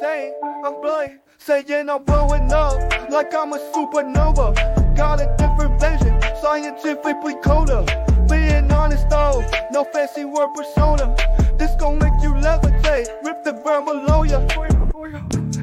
saying I'm blind, saying I'm blowing up like I'm a supernova. Got a different vision, scientifically colder. Being honest though, no fancy word persona. This gon' make you levitate, rip the ground below ya.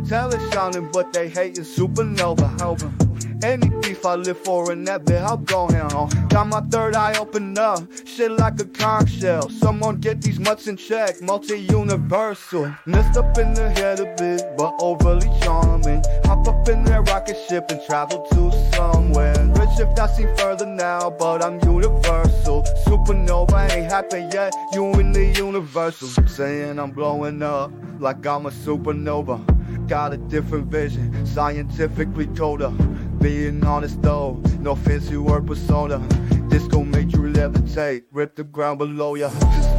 Tell it shining, but they hate hating supernova. Any thief I live for and that bit, I'll go home. Got my third eye open up, shit like a conch shell. Someone get these mutts in check, multi-universal. Messed up in the head a bit, but overly charming. Hop up in that rocket ship and travel to somewhere. Rich if I see further now, but I'm universal. Supernova ain't happened yet, you in the universal. Saying I'm blowing up like I'm a supernova. Got a different vision, scientifically colder. Being honest though, no fancy word persona. This gon' make you levitate, rip the ground below ya.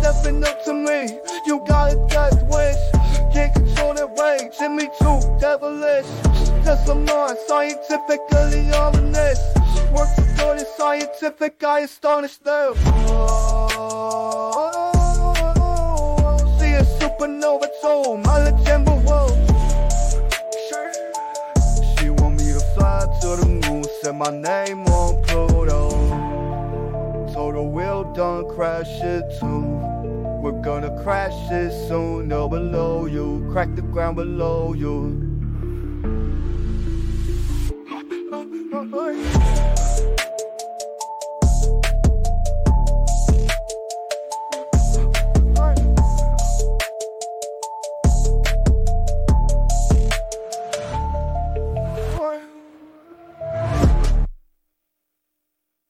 Stepping up to me, you got a death wish. Can't control that and me too devilish. Cause I'm not scientifically this. Work for good scientific, I astonish them. Oh, my name on Pluto. So the wheel done crash it too. We're gonna crash it soon, no below you. Crack the ground below you.